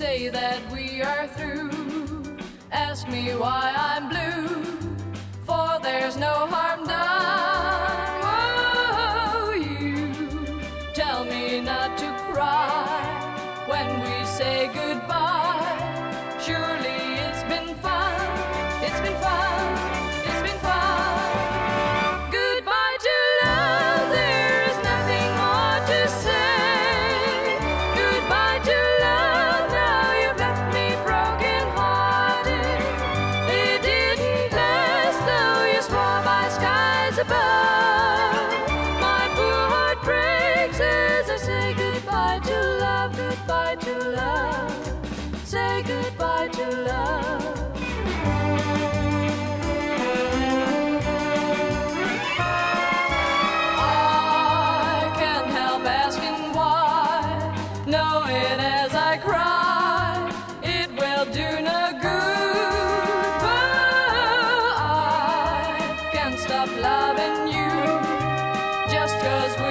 that we are through. Ask me why I'm blue, for there's no harm done. Oh, you tell me not to cry when we say goodbye. Above. My poor heart breaks as I say goodbye to love, goodbye to love. Say goodbye to love. I can't help asking why, knowing as I cry, stop loving you. Just 'cause we